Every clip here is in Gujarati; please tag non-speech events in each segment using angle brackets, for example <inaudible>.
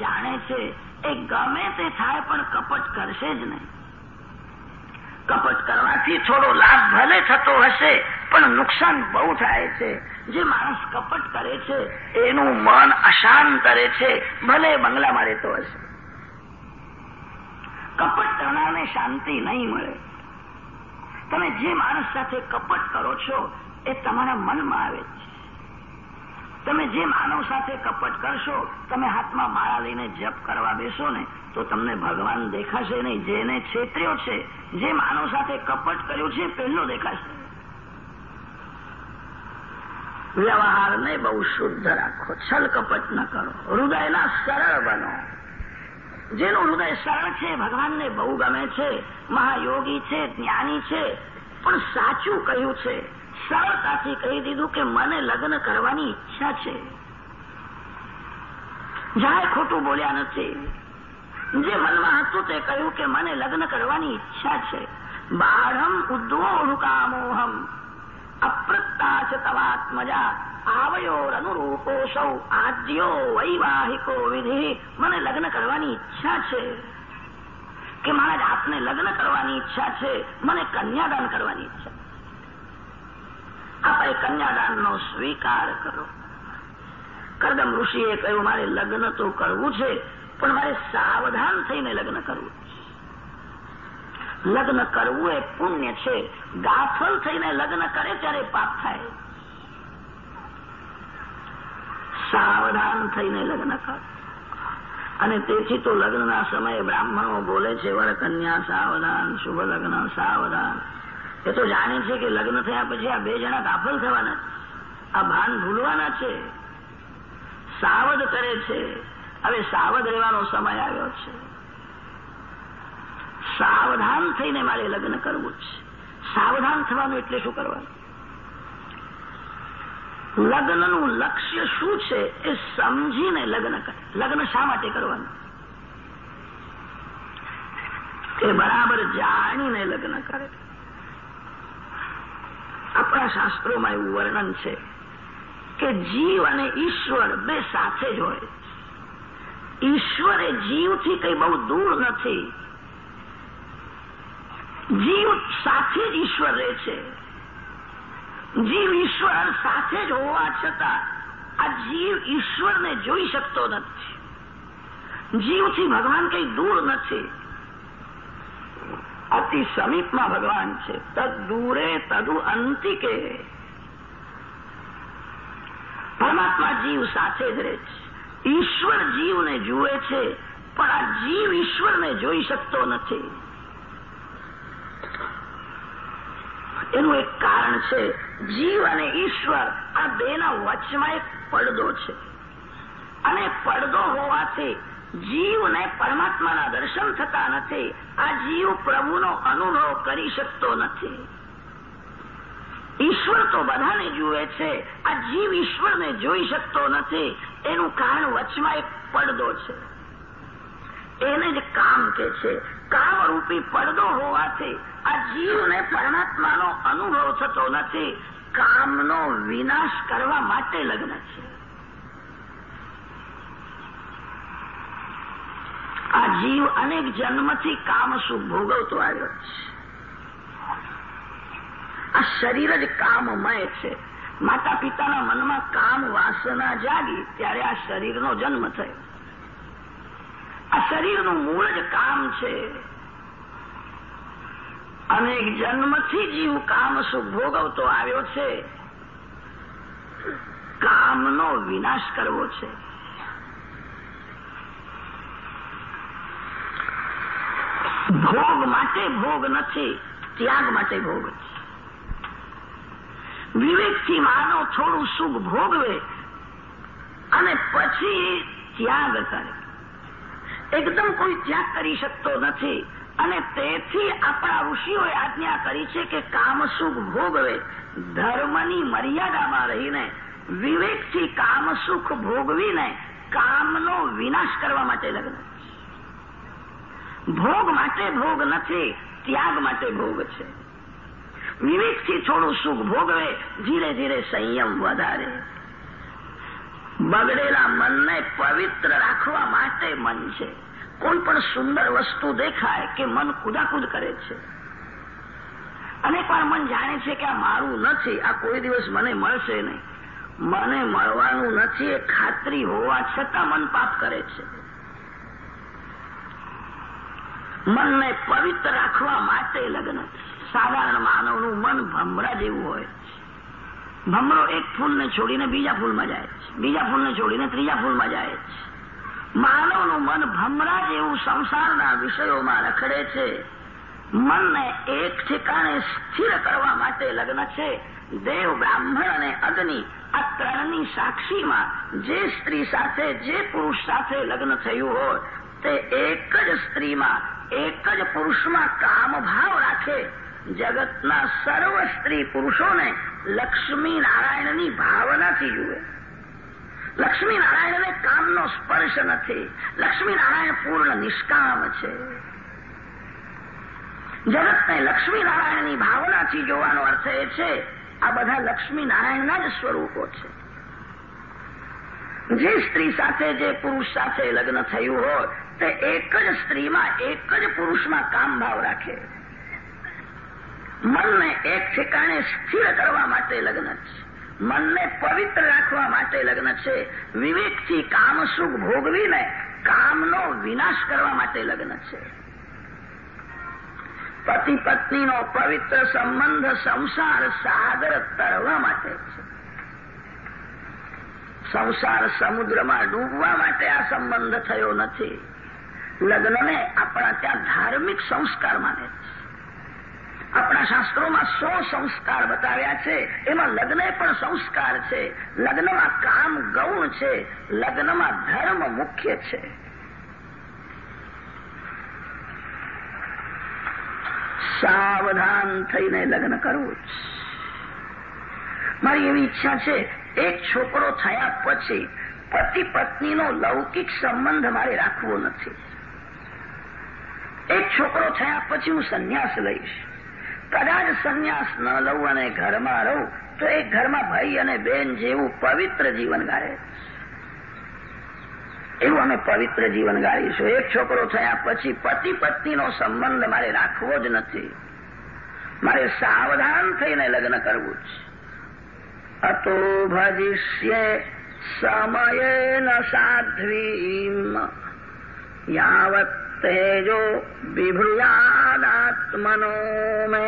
જાણે છે, એ ગમે તે થાય પણ કપટ કરશે જ નહીં. કપટ કરવાથી થોડો લાભ ભલે થતો હશે, પણ નુકસાન બહુ થાય છે. જે માણસ કપટ કરે છે, એનું મન અશાંત રહે છે, ભલે બંગલામાં રહેતો હશે. કપટ કરનારને શાંતિ નહીં મળે. તમે જે માણસ સાથે કપટ કરો છો, એ તમારા મનમાં આવે છે. તમે જે માનવ સાથે કપટ કરશો, તમે હાથમાં માળા લઈને જપ કરવા બેસો ને, તો તમને ભગવાન દેખાશે નહીં. જેને છેતર્યો છે, જે માનવ સાથે કપટ કર્યું છે પહેલો દેખાશે. વ્યવહારને બહુ શુદ્ધ રાખો, છલ કપટ ન કરો. હૃદયના સરળ બનો. જેનું હૃદય સરળ છે, ભગવાનને બહુ ગમે છે, મહાયોગી છે, જ્ઞાની છે, પણ સાચું કહ્યું છે. સરળતાથી કહી દીધું કે મને લગ્ન કરવાની ઈચ્છા છે. જાય ખોટું બોલ્યા નથી. જે મનમાં હતું તે કહ્યું કે મને લગ્ન કરવાની ઈચ્છા છે. બાળમ ઉદ્વોરુકામોહમ અપ્રતા છે તવાત્મજા આવયોર અનુરૂપો સૌ આદ્યો વૈવાહિકો વિધિ. મને લગ્ન કરવાની ઈચ્છા છે. કે મારા આપને લગ્ન કરવાની ઈચ્છા છે. મને કન્યાદાન કરવાની ઈચ્છા આપણે કન્યાદાનનો સ્વીકાર કરો. કરદમ ઋષિએ કહ્યું, મારે લગ્ન તો કરવું છે, પણ મારે સાવધાન થઈને લગ્ન કરવું લગ્ન કરવું એ પુણ્ય છે. ગાફલ થઈને લગ્ન કરે ત્યારે પાપ થાય. સાવધાન થઈને લગ્ન કર. અને તેથી તો લગ્નના સમયે બ્રાહ્મણો બોલે છે વર કન્યા સાવધાન શુભ લગ્ન સાવધાન. એ તો જાણે છે કે લગ્ન થયા પછી આ બે જણા કાફલ થવાના આ ભાન ભૂલવાના છે. સાવધ કરે છે. હવે સાવધ રહેવાનો સમય આવ્યો છે. સાવધાન થઈને મારે લગ્ન કરવું છે. સાવધાન થવાનું એટલે શું કરવાનું? લગ્નનું લક્ષ્ય શું છે એ સમજીને લગ્ન કરે. લગ્ન શા માટે કરવાનું? એ બરાબર જાણીને લગ્ન કરે. આપણા શાસ્ત્રોમાં એવું વર્ણન છે કે જીવ અને ઈશ્વર બે સાથે જ હોય. ઈશ્વર જીવથી કઈ બહુ દૂર નથી. જીવ સાથે જ ઈશ્વર રહે છે. જીવ ઈશ્વર સાથે જ હોવા છતાં આ જીવ ઈશ્વરને જોઈ શકતો નથી. જીવથી ભગવાન કઈ દૂર નથી. અતિ સમીપમાં ભગવાન છે તદ દૂરે તદુ અંતિકે પરમાત્મા જીવ સાથે જ રહે છે ઈશ્વર જીવને જુએ છે પણ આ જીવ ઈશ્વરને જોઈ શકતો નથી એનું એક કારણ છે, જીવ અને ઈશ્વર આ બેના વચમાં એક પડદો છે. અને પડદો હોવાથી જીવને પરમાત્માના દર્શન થતા નથી. આ જીવ પ્રભુનો અનુભવ કરી શકતો નથી. ઈશ્વર તો બધાને જુએ છે. આ જીવ ઈશ્વરને જોઈ શકતો નથી. એનું કારણ વચમાં એક પડદો છે. એને જ કામ કે છે. કામ રૂપી પડદો હોવાથી આ જીવને પરમાત્માનો અનુભવ થતો નથી. કામનો વિનાશ કરવા માટે લગ્ન છે. આ જીવ અનેક જન્મથી કામ સુખ ભોગવતો આવ્યો છે. આ શરીર જ કામમય છે. માતા પિતાના મનમાં કામ વાસના જાગી ત્યારે આ શરીરનો જન્મ થયો. આ શરીરનું મૂળ જ કામ છે. અનેક જન્મથી જીવ કામ સુખ ભોગવતો આવ્યો છે. કામનો વિનાશ કરવો છે. ભોગ માટે ભોગ નથી, ત્યાગ માટે ભોગ વિવેકથી માનવ થોડું સુખ ભોગવે અને પછી ત્યાગ કરે. એકદમ કોઈ ત્યાગ કરી શકતો નથી અને તેથી આપણા ઋષિઓએ આજ્ઞા કરી છે કે કામ સુખ ભોગવે, ધર્મની મર્યાદામાં રહીને, વિવેકથી કામ સુખ ભોગવીને કામનો વિનાશ કરવા માટે લગ્ન. ભોગ માટે ભોગ નથી, ત્યાગ માટે ભોગ છે. વિવેકથી થોડું સુખ ભોગવે, ધીરે ધીરે સંયમ વધારે. બગડેલા મનને પવિત્ર રાખવા માટે મન છે. કોઈ પણ સુંદર વસ્તુ દેખાય કે મન કુદાકુદ કરે છે. અનેક વાર મન જાણે છે કે આ મારું નથી, આ કોઈ દિવસ મને મળશે નહીં. મને મળવાનું નથી એ ખાતરી હોવા છતાં મન પાપ કરે છે. મનને પવિત્ર રાખવા માટે લગ્ન. સાધારણ માનવનું મન ભમરા જેવું હોય. ભમરો એક ફૂલને છોડીને બીજા ફૂલમાં જાય બીજા ફૂલને છોડીને ત્રીજા ફૂલમાં જાય માનવનું મન ભમરા જેવું સંસારના વિષયોમાં રખડે છે. મનને એક ઠેકાણે સ્થિર કરવા માટે લગ્ન છે. દેવ બ્રાહ્મણ અને અગ્નિ આ ત્રણની સાક્ષીમાં જે સ્ત્રી સાથે જે પુરુષ સાથે લગ્ન થયું હોય, તે એક જ સ્ત્રીમાં એક જ પુરુષમાં કામ ભાવ રાખે. જગતના સર્વ સ્ત્રી પુરુષોને લક્ષ્મી નારાયણની ભાવનાથી જુએ. લક્ષ્મી નારાયણને કામનો સ્પર્શ નથી. લક્ષ્મી નારાયણ પૂર્ણ નિષ્કામ છે. જગતને લક્ષ્મી નારાયણની ભાવનાથી જોવાનો અર્થ એ છે, આ બધા લક્ષ્મી નારાયણના જ સ્વરૂપો છે. જે સ્ત્રી સાથે, જે પુરુષ સાથે લગ્ન થયું હોય તે એક જ સ્ત્રીમાં એક જ પુરુષમાં કામ ભાવ રાખે. મનને એક ઠેકાણે સ્થિર કરવા માટે લગ્ન છે. મનને પવિત્ર રાખવા માટે લગ્ન છે. વિવેકથી કામ સુખ ભોગવીને કામનો વિનાશ કરવા માટે લગ્ન છે. પતિ પત્નીનો પવિત્ર સંબંધ સંસાર સાગર તરવા માટે છે. સંસાર સમુદ્રમાં ડૂબવા માટે આ સંબંધ થયો નથી. લગ્નને આપણા ત્યાં ધાર્મિક સંસ્કાર માને આપણા શાસ્ત્રોમાં સો સંસ્કાર બતાવ્યા છે. એમાં લગ્ન પણ સંસ્કાર છે. લગ્નમાં કામ ગૌણ છે. લગ્નમાં ધર્મ મુખ્ય છે. સાવધાન થઈને લગ્ન કરવું મારી એવી ઈચ્છા છે, એક છોકરો થયા પછી પતિ પત્નીનો લૌકિક સંબંધ મારે રાખવો નથી. એક છોકરો થયા પછી હું સંન્યાસ લઈશ. કદાચ સંન્યાસ ન લઉં અને ઘરમાં રહું, તો એક ઘરમાં ભાઈ અને બેન જેવું પવિત્ર જીવન ગાળે. એવું અમે પવિત્ર જીવન ગાળીશું. એક છોકરો થયા પછી પતિ પત્નીનો સંબંધ મારે રાખવો જ નથી. મારે સાવધાન થઈને લગ્ન કરવું છે અતો ભજિષ્ય સમયે ન સાધ્વીમ. યાવત તેજો બિભ્રુયાદાત્મનો મે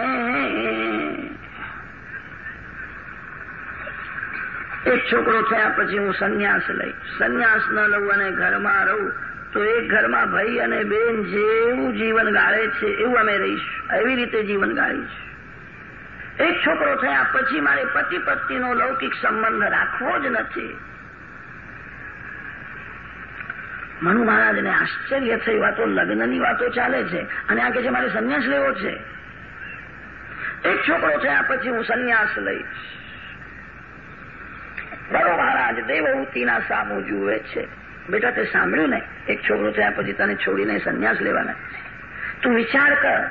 એક છોકરો થયા પછી હું સંન્યાસ લઈ. સંન્યાસ ન લઉં અને ઘરમાં રહું, તો એક ઘરમાં ભાઈ અને બેન જેવું જીવન ગાળે છે, એવું અમે રહીશું. એવી રીતે જીવન ગાળીશું એક છોકરો થયા, પછી મારે પતિ પત્નીનો લૌકિક સંબંધ રાખવો જ નથી. મનુ મહારાજને આશ્ચર્ય થયું આ લગ્નની વાતો ચાલે છે અને આ કે છે, મારે સંન્યાસ લેવો છે. એક છોકરો થયા પછી હું સંન્યાસ લઈશ. બરો મહારાજ, દેવહૂતિના સામુ જુએ છે. બેટા, તે સાંભળ્યું ને? એક છોકરો થયા પછી તને છોડીને સંન્યાસ લેવાના. તું વિચાર કર.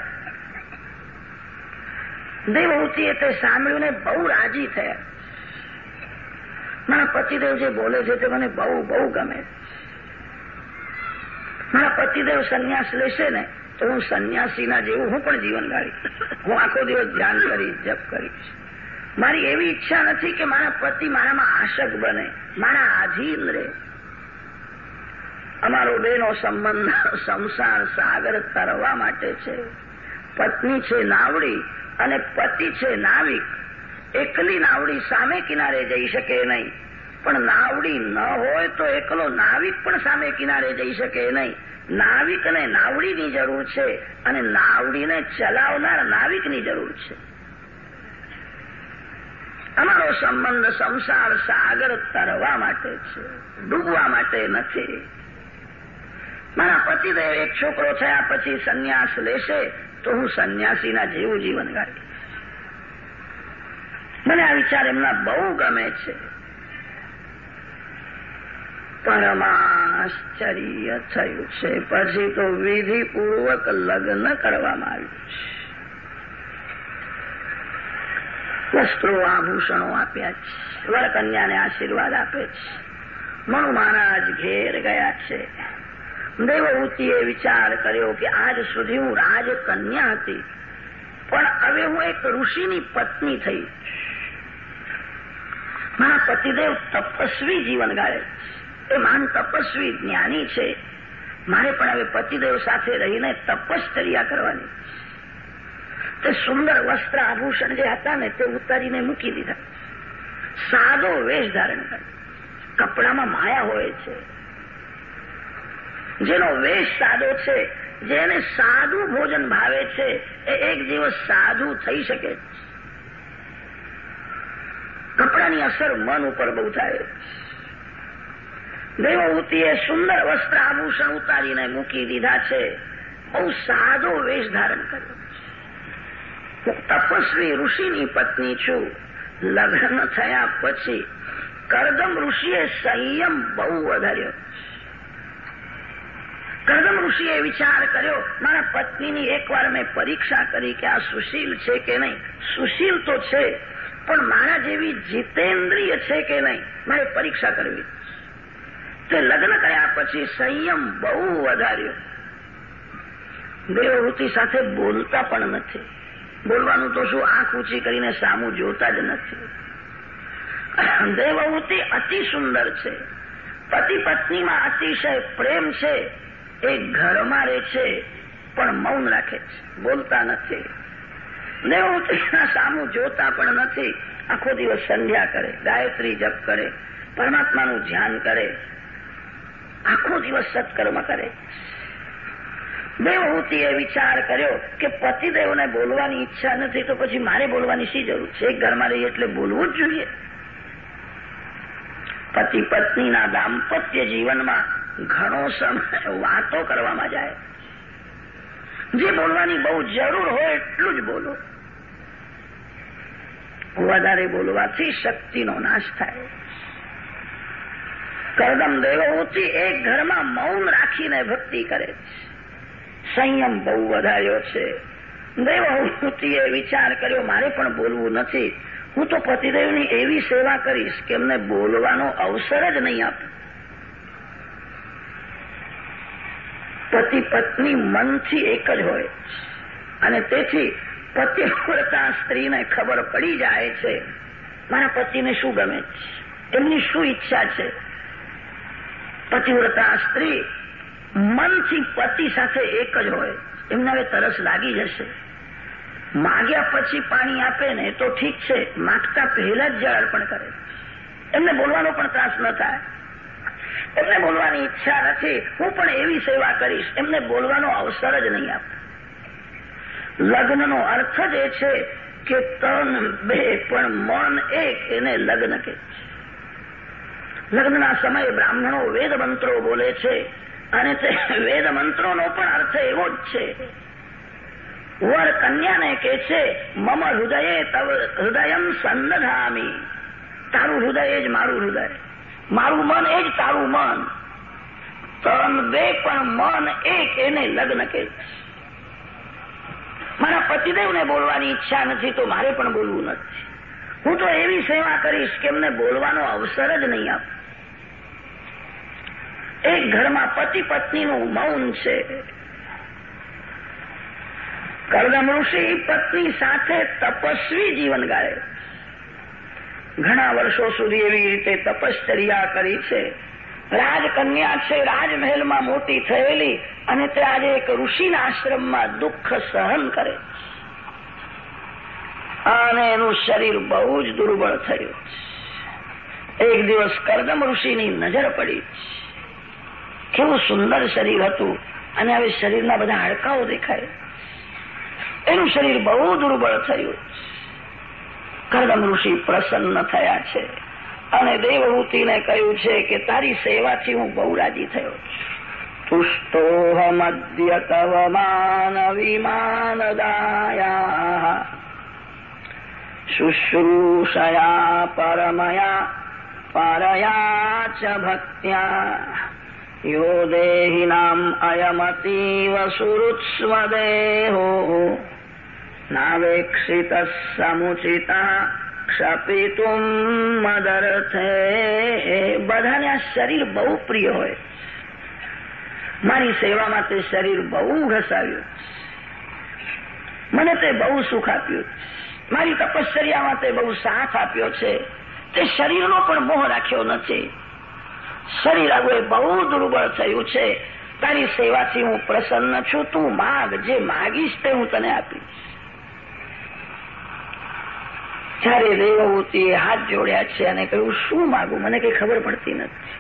દેવહૂતિએ તે સાંભળ્યું ને બહુ રાજી થયા. મારા પતિદેવ જે બોલે છે, તે મને બહુ બહુ ગમે. મારા પતિદેવ સંન્યાસ લેશે ને તો હું સંન્યાસીના જેવું હું પણ જીવન ગાળીશ. હું આખો દિવસ ધ્યાન કરીશ, જપ કરીશ. મારી એવી ઈચ્છા નથી કે મારા પતિ મારામાં આશક બને, મારા આધીન રહે. અમારો બેનો સંબંધ સંસાર સાગર તરવા માટે છે. પત્ની છે નાવડી અને પતિ છે નાવિક. એકલી નાવડી સામે કિનારે જઈ શકે નહીં. પણ નાવડી ન હોય તો એકલો નાવિક પણ સામે કિનારે જઈ શકે નહીં. નાવિકને નાવડીની જરૂર છે અને નાવડીને ચલાવનાર નાવિકની જરૂર છે. અમારો સંબંધ સંસાર સાગર તરવા માટે છે, ડૂબવા માટે નથી. મારા પતિદેવ એક છોકરો થયા પછી સંન્યાસ લેશે તો હું સંન્યાસીના જેવું જીવન ગાળીશ મને આ વિચાર એમના બહુ ગમે છે. પરમાશ્ચર્ય થયું છે. પછી તો વિધિપૂર્વક લગ્ન કરવામાં આવ્યું છે. વસ્ત્રો આભૂષણો આપ્યા છે. વરકન્યાને આશીર્વાદ આપે છે. મણુ મહારાજ ઘેર ગયા છે. દેવહૂતિએ વિચાર કર્યો કે આજ સુધી હું રાજકન્યા હતી. પણ હવે હું એક ઋષિની પત્ની થઈ. મારા પતિદેવ તપસ્વી જીવન ગાળે એ મહાન તપસ્વી જ્ઞાની છે. મારે પણ હવે પતિદેવ સાથે રહીને તપશ્ચર્યા કરવાની. તે સુંદર વસ્ત્ર આભૂષણ જે હતા ને તે ઉતારીને મૂકી દીધા. સાદો વેશ ધારણ કરે કપડામાં માયા હોય છે. જેનો વેશ સાદો છે, જેને સાદું ભોજન ભાવે છે, એ એક દિવસ સાધુ થઈ શકે. કપડાની અસર મન ઉપર બહુ થાય. દેવહૂતિએ સુંદર વસ્ત્ર આભૂષણ ઉતારીને મૂકી દીધા છે. બહુ સાદો વેશ ધારણ કર્યો તપસ્વી ઋષિની પત્ની છું. લગ્ન થયા પછી કરદમ ઋષિએ સંયમ બહુ વધાર્યો. કરદમ ઋષિએ વિચાર કર્યો, મારા પત્નીની એકવાર મેં પરીક્ષા કરી કે આ સુશીલ છે કે નહીં? સુશીલ તો છે, પણ મારા જેવી જીતેન્દ્રિય છે કે નહીં? મારે પરીક્ષા કરવી તે લગ્ન કર્યા પછી સંયમ બહુ વધાર્યો. દેવવૃત્તિ સાથે બોલતા પણ નથી. બોલવાનું તો શું આંખ ઊંચી કરીને સામું જોતા જ નથી. દેવવૃત્તિ અતિ સુંદર છે. પતિ પત્નીમાં અતિશય પ્રેમ છે. એ ઘરમાં રહે છે, પણ મૌન રાખે છે. બોલતા નથી. દેવવૃત્તિના સામું જોતા પણ નથી. આખો દિવસ સંધ્યા કરે, ગાયત્રી જપ કરે, પરમાત્માનું ધ્યાન કરે આખો દિવસ સત્કર્મ કરે. દેવહૂતિએ વિચાર કર્યો કે પતિદેવને બોલવાની ઈચ્છા નથી તો પછી મારે બોલવાની શી જરૂર છે? ઘરમાં રહીએ એટલે બોલવું જ જોઈએ. પતિ પત્નીના દાંપત્ય જીવનમાં ઘણો સમય વાતો કરવામાં જાય. જે બોલવાની બહુ જરૂર હોય એટલું જ બોલો. વધારે બોલવાથી શક્તિનો નાશ થાય. કરદમ દેવહૂતિ એક ઘરમાં મૌન રાખીને ભક્તિ કરે છે. સંયમ બહુ વધાર્યો છે. દેવહૂતિએ વિચાર કર્યો, મારે પણ બોલવું નથી. હું તો પતિદેવની એવી સેવા કરીશ કે એમને બોલવાનો અવસર જ નહીં આપે. પતિ પત્ની મનથી એક જ હોય અને તેથી પતિવ્રતા સ્ત્રીને ખબર પડી જાય છે, મારા પતિને શું ગમે છે? એમની શું ઈચ્છા છે? પતિવ્રતા સ્ત્રી મનથી પતિ સાથે એક જ હોય. એમને હવે તરસ લાગી જશે. માગ્યા પછી પાણી આપે ને તો ઠીક છે. માગતા પહેલા જ જળ અર્પણ કરે. એમને બોલવાનો પણ ત્રાસ ન થાય. એમને બોલવાની ઈચ્છા નથી. હું પણ એવી સેવા કરીશ. એમને બોલવાનો અવસર જ નહીં આપે. લગ્નનો અર્થ જ એ છે કે તન, બે પણ મન એક એને લગ્ન કે લગ્નના સમયે બ્રાહ્મણો વેદ મંત્રો બોલે છે અને તે <laughs> વેદ મંત્રોનો પણ અર્થ એવો જ છે. વર કન્યાને કે છે, મમ હૃદયે તવ હૃદયમ સંદધામી. તારું હૃદય જ મારું હૃદય. મારું મન એ જ તારું મન. તન બે પણ મન એક એને લગ્ન કે મારા પતિદેવને બોલવાની ઈચ્છા નથી તો મારે પણ બોલવું નથી. હું તો એવી સેવા કરીશ કે એમને બોલવાનો અવસર જ નહીં આપ. એક ઘરમાં પતિ પત્નીનું મૌન છે. કરદમ ઋષિ પત્ની સાથે તપસ્વી જીવન ગાળે. ઘણા વર્ષો સુધી એવી રીતે તપશ્ચર્યા કરી છે. રાજકન્યા છે, રાજમહેલમાં મોટી થયેલી અને તે આજે એક ઋષિના આશ્રમમાં દુઃખ સહન કરે અને એનું શરીર બહુ જ દુર્બળ થયું એક દિવસ કરદમ ઋષિની નજર પડી કેવું સુંદર શરીર હતું. અને હવે શરીરના બધા હાડકાઓ દેખાય. એનું શરીર બહુ દુર્બળ થયું. કરદમ ઋષિ પ્રસન્ન થયા છે. અને દેવહૂતિને કહ્યું છે કે તારી સેવાથી હું બહુ રાજી થયો તુષ્ટોહમદ્ય તવ માન વિમાનદાયા શુશ્રૂષયા પરમયા, પરયા ચ ભક્ત્યા. યો देहिनाम् अयमतीव सुहृत्स्वदेहो नावेक्षितः समुचितः ક્ષપિતુમ મદર્થે બધાને આ શરીર બહુ પ્રિય મારી સેવામાં તે શરીર બહુ ઘસાવ્યું મને તે બહુ સુખ આપ્યું મારી તપશ્ચર્યામાં તે બહુ સાથ આપ્યો છે તે શરીરનો પણ મોહ રાખ્યો નથી શરીર આગળ બહુ દુર્બળ થયું છે. તારી સેવાથી હું પ્રસન્ન છું. તું માગ, જે માગીશ તે હું તને આપીશ. જયારે રેવતીએ હાથ જોડ્યા છે અને કહ્યું, શું માગું? મને કઈ ખબર પડતી નથી.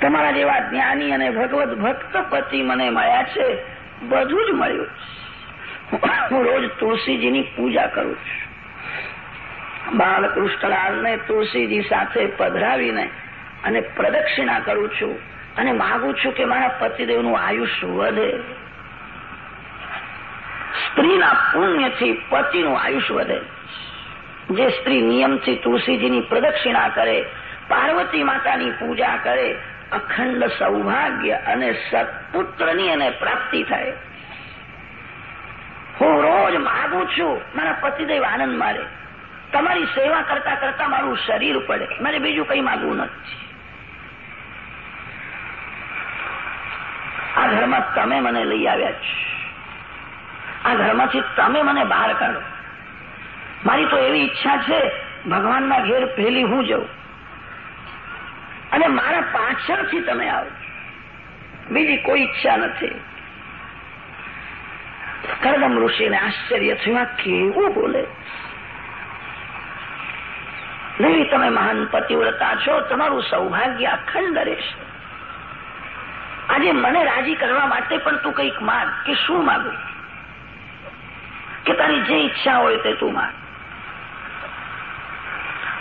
તમારા જેવા જ્ઞાની અને ભગવત ભક્ત પતિ મને મળ્યા છે. બધું જ મળ્યું હું રોજ તુલસીજીની પૂજા કરું છું. બાળકૃષ્ણલાલને તુલસીજી સાથે પધરાવીને અને પ્રદક્ષિણા કરું છું અને માગું છું કે મારા પતિદેવનું આયુષ વધે. સ્ત્રીના પુણ્યથી પતિનું આયુષ વધે. જે સ્ત્રી નિયમથી તુલસીજીની પ્રદક્ષિણા કરે, પાર્વતી માતાની પૂજા કરે, અખંડ સૌભાગ્ય અને સત્પુત્રની એને પ્રાપ્તિ થાય. હું રોજ માગું છું, મારા પતિદેવ આનંદ મારે. તમારી સેવા કરતા કરતા મારું શરીર પડે. મારે બીજું કઈ માગવું નથી. ઘરમાં તમે મને લઈ આવ્યા છે. આ ઘરમાંથી તમે મને બહાર કાઢો. મારી તો એવી ઈચ્છા છે, ભગવાનના ઘેર પહેલી હું જઉં. અને મારા પાછળથી તમે આવો. બીજી કોઈ ઈચ્છા નથી. કરદમ ઋષિને આશ્ચર્ય થયું કેવું બોલે? નહીં, તમે મહાન પતિવ્રતા છો, તમારું સૌભાગ્ય અખંડ રહેશે. આજે મને રાજી કરવા માટે પણ તું કંઈક માગ કે શું માગું? કે તારી જે ઈચ્છા હોય તે તું માગ.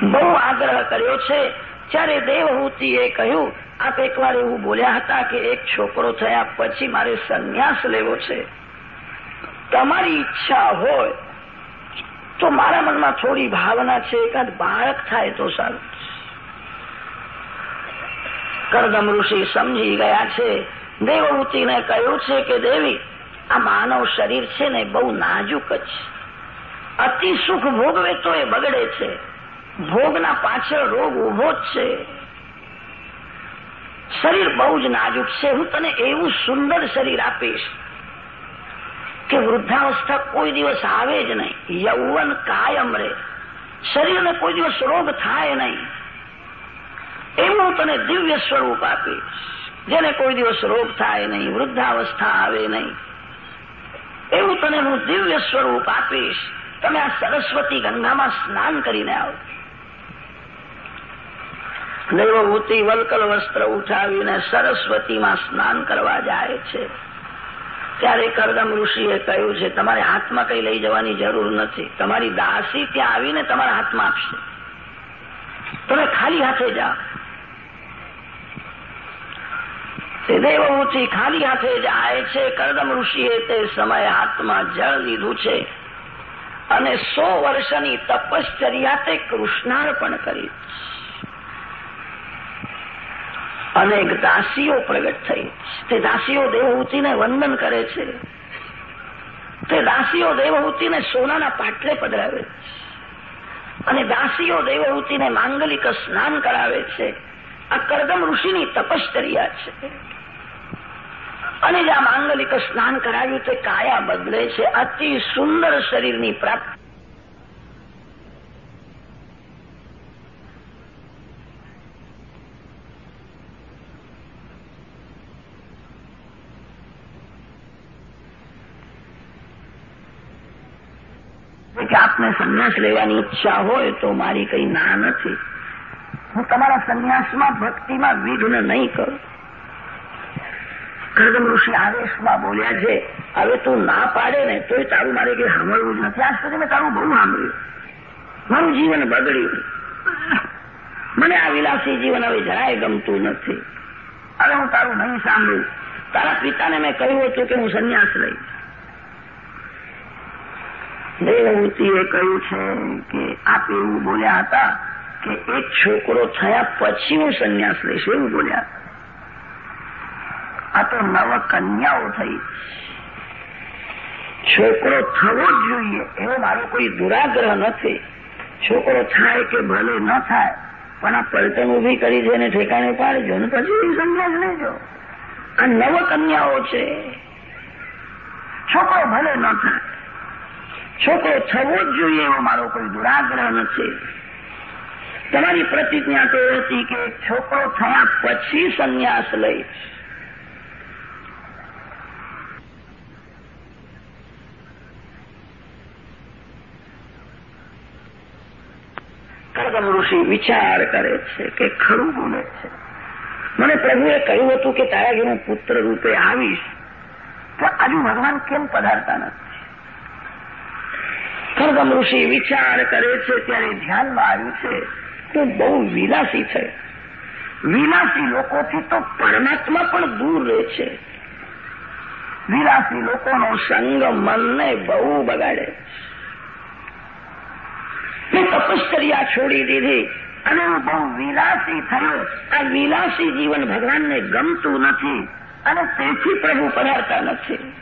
બહુ આગ્રહ કર્યો છે. ત્યારે દેવહૂતિએ કહ્યું, આપ એકવાર એવું બોલ્યા હતા કે એક છોકરો થયા પછી મારે સંન્યાસ લેવો છે. તમારી ઈચ્છા હોય તો મારા મનમાં થોડી ભાવના છે. એકાદ બાળક થાય તો સારું. કરદમ ઋષિ સમજી ગયા છે. દેવહૂતિને કહ્યું છે કે, દેવી, આ માનવ શરીર છે ને બહુ નાજુક જ છે. અતિ સુખ ભોગવે તો એ બગડે છે. ભોગના પાછળ રોગ ઊભો જ છે. શરીર બહુ જ નાજુક છે. હું તને એવું સુંદર શરીર આપીશ કે વૃદ્ધાવસ્થા કોઈ દિવસ આવે જ નહીં. યૌવન કાયમ રહે. શરીરને કોઈ દિવસ રોગ થાય નહીં. એવું તને દિવ્ય સ્વરૂપ આપીશ. જેને કોઈ દિવસ રોગ થાય નહીં, વૃદ્ધાવસ્થા આવે નહીં. એવું તને હું દિવ્ય સ્વરૂપ આપીશ. તમે આ સરસ્વતી ગંગામાં સ્નાન કરીને આવો. દૈવભૂતિ વલકલ વસ્ત્ર ઉઠાવીને સરસ્વતીમાં સ્નાન કરવા જાય છે. ત્યારે કરદમ ઋષિએ કહ્યું છે, તમારે હાથમાં કઈ લઈ જવાની જરૂર નથી. તમારી દાસી ત્યાં આવીને તમારા હાથમાં આપશે. તમે ખાલી હાથે જાઓ. તે ઊંચી ખાલી હાથે જાય છે કરદમ ઋષિએ તે સમયે હાથમાં જળ લીધું છે અને સો વર્ષની તપશ્ચર્યા તે કૃષ્ણાર્પણ કરી અનેક દાસીઓ પ્રગટ થઈ તે દાસીઓ દેવહૂતિને વંદન કરે છે તે દાસીઓ દેવહૂતિને સોનાના પાટલે પધરાવે અને દાસીઓ દેવહૂતિને માંગલિક સ્નાન કરાવે છે આ કરદમ ઋષિની તપશ્ચર્યા છે અને જે આ માંગલિક સ્નાન કરાવ્યું તે કાયા બદલે છે. અતિ સુંદર શરીરની પ્રાપ્તિ. આપને સંન્યાસ લેવાની ઈચ્છા હોય તો મારી કઈ ના નથી. હું તમારા સંન્યાસમાં ભક્તિમાં વિઘ્ન નહીં કરું. કરદમ ઋષિ આવેશમાં બોલ્યા છે? હવે તું ના પાડે ને તોય તારું મારે કઈ સાંભળવું જ નથી. આજ સુધી મેં તારું બહુ સાંભળ્યું. મારું જીવન બગડ્યું. મને આ વિલાસી જીવન હવે જરાય ગમતું નથી. હવે હું તારું નહીં સાંભળ્યું તારા પિતાને મેં કહ્યું હતું કે હું સંન્યાસ લઈશ. દેવહૂતિએ કહ્યું છે કે આપ એવું બોલ્યા હતા કે એક છોકરો થયા પછી હું સંન્યાસ લઈશ. એવું બોલ્યા આ તો નવ કન્યાઓ થઈ. છોકરો થવો જ જોઈએ, એવો મારો કોઈ દુરાગ્રહ નથી. છોકરો થાય કે ભલે ન થાય, પણ આ પલટન ઊભી કરી છે ઠેકાણે પાડજો ને પછી સંન્યાસ લેજો. આ નવ કન્યાઓ છે. છોકરો ભલે ન થાય, છોકરો થવો જ જોઈએ એવો મારો કોઈ દુરાગ્રહ નથી. તમારી પ્રતિજ્ઞા તો હતી કે છોકરો થયા પછી સંન્યાસ લઈશ. ઋષિ વિચાર કરે છે કે ખરું બોલે છે. મને પ્રભુએ કહ્યું હતું કે તારા ઘેર પુત્ર રૂપે આવીશ, પણ હજુ ભગવાન કેમ પધારતા નથી? ખરગમ ઋષિ વિચાર કરે છે, ત્યારે ધ્યાનમાં આવ્યું છે, તો બહુ વિલાસી છે. વિલાસી લોકોથી તો પરમાત્મા પણ દૂર રહે છે. વિલાસી લોકોનો સંગ મનને બહુ બગાડે મેં તપશ્ચર્યા છોડી દીધી અને હું બહુ વિલાસી થયો. આ વિલાસી જીવન ભગવાનને ગમતું નથી અને તેથી પ્રભુ પધારતા નથી.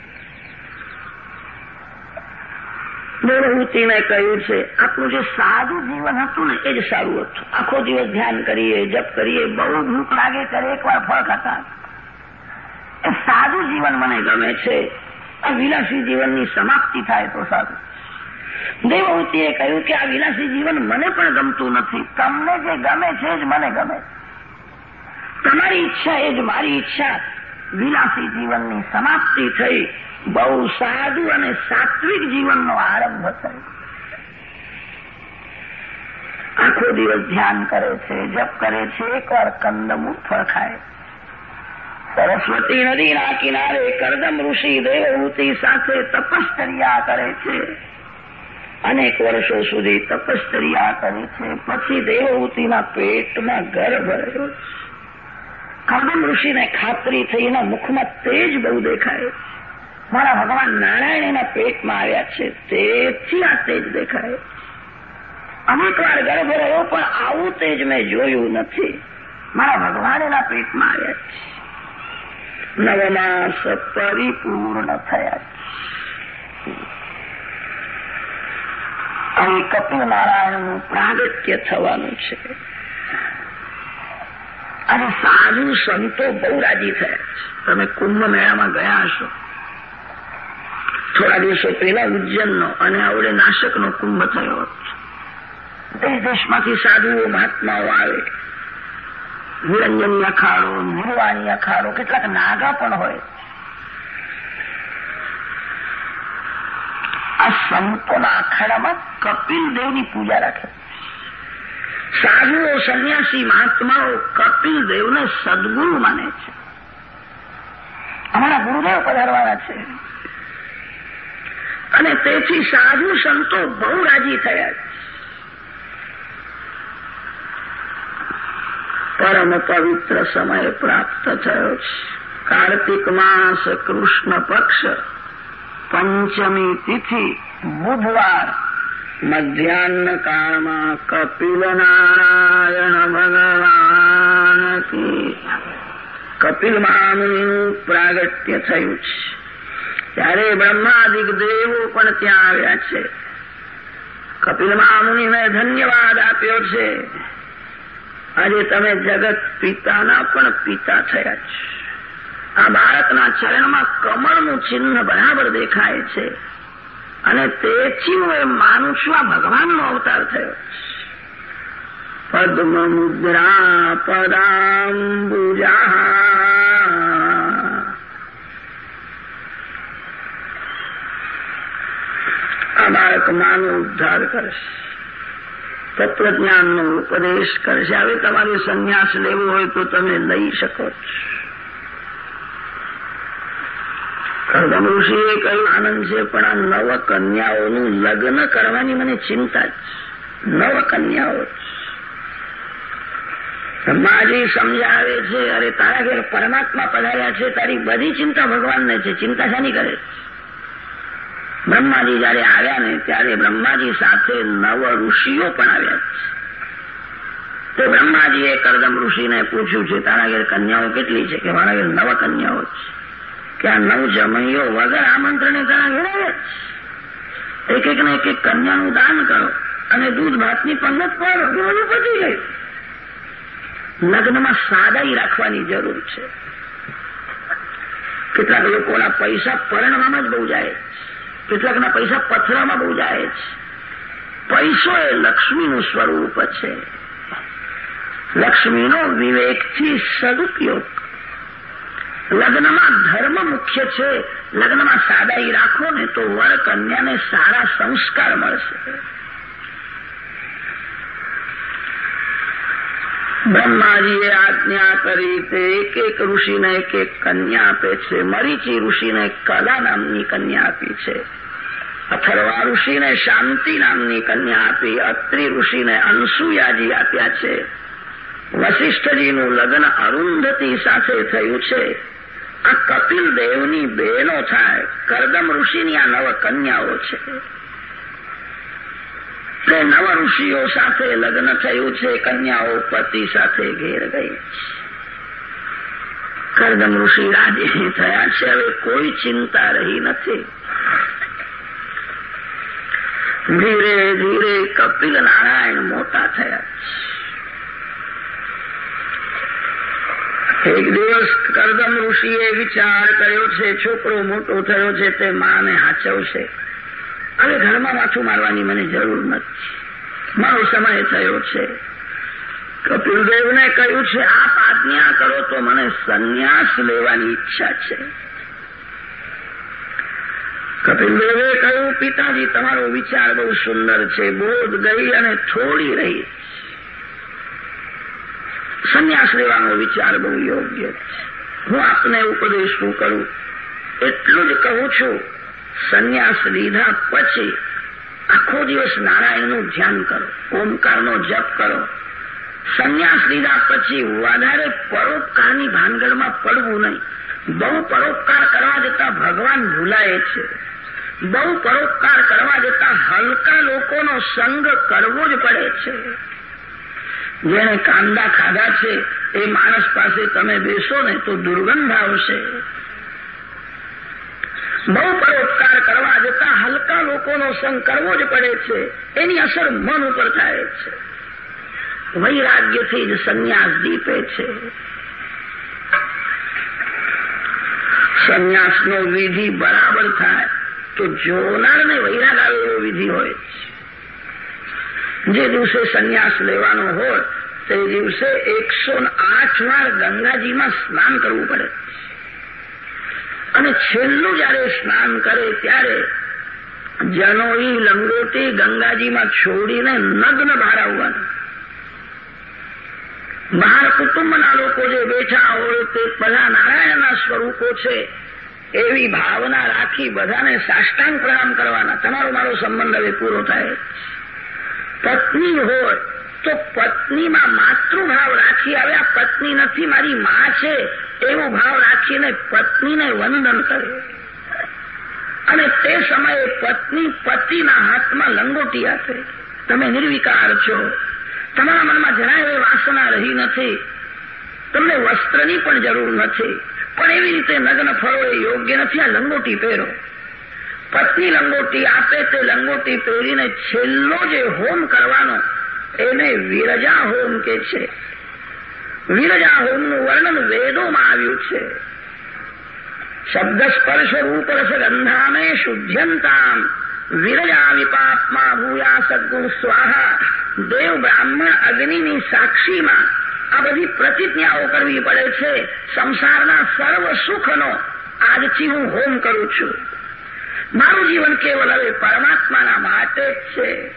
દેવહૂતિને કહ્યું છે, આપણું જે સાદું જીવન હતું ને, એ જ સારું હતું. આખો દિવસ ધ્યાન કરીએ, જપ કરીએ, બહુ ભૂખ લાગે ત્યારે એકવાર ફળ ખાતા. એ સાદું જીવન મને ગમે છે. આ વિલાસી જીવનની સમાપ્તિ થાય તો સારું. દેવહૂતિએ કહ્યું કે આ વિલાસી જીવન મને પણ ગમતું નથી. તમને જે ગમે છે જ મને ગમે. તમારી ઈચ્છા એ જ મારી ઈચ્છા. વિલાસી જીવનની સમાપ્તિ થઈ. બહુ સાદું અને સાત્વિક જીવનનો આરંભ થયો. આખો દિવસ ધ્યાન કરે છે, જપ કરે છે, એકવાર કંદમૂળ ફળ ખાય સરસ્વતી નદીના કિનારે કરદમ ઋષિ દેવહૂતિ સાથે તપશ્ચર્યા કરે છે. અનેક વર્ષો સુધી તપશ્ચર્યા કરી છે. પછી દેવહૂતિના પેટમાં ગર્ભ રહ્યો કાગમ ઋષિને ખાતરી થઈ એના મુખમાં તેજ બહુ દેખાય. મારા ભગવાન નારાયણ એના પેટમાં આવ્યા છે. તેથી આ તેજ દેખાય. અનેક વાર ગર્ભ રહ્યો, પણ આવું તેજ મેં જોયું નથી. મારા ભગવાન એના પેટમાં આવ્યા છે. નવમાસ પરિપૂર્ણ થયા હવે કપિલ નારાયણનું પ્રાગટ્ય થવાનું છે. અને સાધુ સંતો બહુ રાજી થયા તમે કુંભ મેળામાં ગયા હશો. થોડા દિવસો પહેલા ઉજ્જૈનનો અને આવડે નાશકનો કુંભ થયો દેશ દેશમાંથી સાધુઓ, મહાત્માઓ આવે. નિરંજની અખાડો નિર્વાણી અખાડો, કેટલાક નાગા પણ હોય. આ સંતોના અખાડામાં કપિલ દેવની પૂજા રાખે સાધુઓ સંન્યાસી મહાત્માઓ કપિલ દેવને સદગુરુ માને છે અમારા ગુરુદેવ પધારવાના છે અને તેથી સાધુ સંતો બહુ રાજી થયા પરમ પવિત્ર સમય પ્રાપ્ત થયો છે કાર્તિક માસ કૃષ્ણ પક્ષ પંચમી તિથિ બુધવાર. મધ્યાહન કાળમાં કપિલ નારાયણ ભગવાન કપિલ મહામુનિનું પ્રાગટ્ય થયું છે. ત્યારે બ્રહ્માદિક દેવો પણ ત્યાં આવ્યા છે. કપિલ મહામુનિને ધન્યવાદ આપ્યો છે. આજે તમે જગત પિતાના પણ પિતા થયા છે. આ બાળકના ચરણમાં કમળનું ચિહ્ન બરાબર દેખાય છે. અને તેથી હું એ માનું ભગવાનનો અવતાર થયો. પદ્મ મુદ્રા પદાંબુજા આ બાળક માનો ઉદ્ધાર કરશે. તત્વજ્ઞાનનો ઉપદેશ કરશે. હવે તમારે સંન્યાસ લેવો હોય તો તમે લઈ શકો છો કરદમ ઋષિએ કહ્યું આનંદ છે, પણ આ નવ કન્યાઓનું લગ્ન કરવાની મને ચિંતા નવ કન્યાઓ બ્રહ્માજી સમજાવે છે, અરે, તારા ઘેર પરમાત્મા પધાર્યા છે, તારી બધી ચિંતા ભગવાનને છે. ચિંતા શાની કરે? બ્રહ્માજી જયારે આવ્યા ને, ત્યારે બ્રહ્માજી સાથે નવ ઋષિઓ પણ આવ્યા તો બ્રહ્માજીએ કરદમ ઋષિને પૂછ્યું છે, તારા ઘેર કન્યાઓ કેટલી છે? કે, મારા ઘેર નવ કન્યાઓ છે. કે આ નવ જમૈયો વગર આમંત્રણે તારા એક એક ને એક એક કન્યાનું દાન કરો અને દૂધ ભાતની પંગત પણ બધું પતી ગયું લગ્નમાં સાદાઈ રાખવાની જરૂર છે. કેટલાક લોકોના પૈસા પરણવામાં જ બહુ જાય. કેટલાકના પૈસા પથરામાં બહુ જાય છે પૈસો એ લક્ષ્મીનું સ્વરૂપ છે. લક્ષ્મીનો વિવેકથી સદુપયોગ લગ્નમાં ધર્મ મુખ્ય છે. લગ્નમાં સાદાઈ રાખો ને તો વર કન્યાને સારા સંસ્કાર મળશે. બ્રહ્માજીએ આજ્ઞા કરી તે એક એક ઋષિને એક એક કન્યા આપે છે. મરીચી ઋષિને કલા નામની કન્યા આપી છે. અથર્વા ઋષિને શાંતિ નામની કન્યા આપી. અત્રિ ઋષિને અનસુયાજી આપ્યા છે. વશિષ્ઠજીનું લગ્ન અરુંધતી સાથે થયું છે. આ કપિલ દેવની બહેનો થાય. કરદમ ઋષિની આ નવ કન્યાઓ છે. નવ ઋષિઓ સાથે લગ્ન થયું છે. કન્યાઓ પતિ સાથે ઘેર ગઈ કરદમ ઋષિ રાજી થયા છે. હવે કોઈ ચિંતા રહી નથી. ધીરે ધીરે કપિલ નારાયણ મોટા થયા એક દિવસ કરદમ ઋષિએ વિચાર કર્યો છે, છોકરો મોટો થયો છે, તે માને હાચવશે. હવે ઘરમાં માથું મારવાની મને જરૂર નથી. મારો સમય થયો છે. કપિલદેવને કહ્યું છે, આપ આજ્ઞા કરો તો મને સંન્યાસ લેવાની ઈચ્છા છે. કપિલદેવે કહ્યું, પિતાજી, તમારો વિચાર બહુ સુંદર છે. બોધ ગઈ અને થોડી રહી. સંન્યાસ લેવાનો વિચાર બહુ યોગ્ય હું આપને ઉપદેશ શું કરું? એટલું જ કહું છું, સંન્યાસ લીધા પછી આખો દિવસ નારાયણનું ધ્યાન કરો, ઓમકારનો જપ કરો. સંન્યાસ લીધા પછી વધારે પરોપકારની ભાનગઢમાં પડવું નહીં. બહુ પરોપકાર કરવા જતા ભગવાન ભૂલાય છે. બહુ પરોપકાર કરવા જતા હલકા લોકોનો સંગ કરવો જ પડે છે. જેણે કાંદા ખાધા છે, એ માણસ પાસે તમે બેસો ને તો દુર્ગંધ આવશે. બહુ પરોપકાર કરવા જતા હલકા લોકોનો સંગ કરવો જ પડે છે, એની અસર મન ઉપર થાય છે. વૈરાગ્યથી જ સંન્યાસ દીપે છે. સંન્યાસનો વિધિ બરાબર થાય તો જોનારને વૈરાગ આવેલો વિધિ હોય જે દિવસે સંન્યાસ લેવાનો હોય, તે દિવસે એકસો આઠ વાર ગંગાજીમાં સ્નાન કરવું પડે. અને છેલ્લું જયારે સ્નાન કરે ત્યારે જનોઈ લંગોટી ગંગાજીમાં છોડીને નગ્ન બહાર બહાર કુટુંબના લોકો જે બેઠા હોય તે બધા નારાયણના સ્વરૂપો છે, એવી ભાવના રાખી બધાને સાષ્ટાંગ પ્રણામ કરવાના. તમારો મારો સંબંધ હવે પૂરો થાય. પત્ની હોય, તો પત્નીમાં માતૃભાવ રાખી હવે આ પત્ની નથી, મારી માં છે. એવો ભાવ રાખીને પત્નીને વંદન કરે. અને તે સમયે પત્ની પતિના હાથમાં લંગોટી આપે. તમે નિર્વિકાર છો. તમારા મનમાં જરાય એ વાસના રહી નથી. તમને વસ્ત્રની પણ જરૂર નથી. પણ એવી રીતે નગ્ન ફરો એ યોગ્ય નથી. આ લંગોટી પહેરો. પત્ની લંગોટી આપે તે લંગોટી પહેરીને છેલ્લો જે હોમ કરવાનો, એને વિરજા હોમ કે છે. વિરજા હોમનું વર્ણન વેદોમાં આવ્યું છે. શબ્દ સ્પર્શ રૂપ ગંધાને શુદ્ધ્યંતામ વિરજા વિપાપમાં ભૂયા સદગુણ સ્વાહા, દેવ બ્રાહ્મણ અગ્નિની સાક્ષીમાં આ બધી પ્રતિજ્ઞાઓ કરવી પડે છે. સંસારના સર્વ સુખનો આજથી હું હોમ કરું છું. મારું જીવન કેવલ હવે પરમાત્માના માટે જ છે.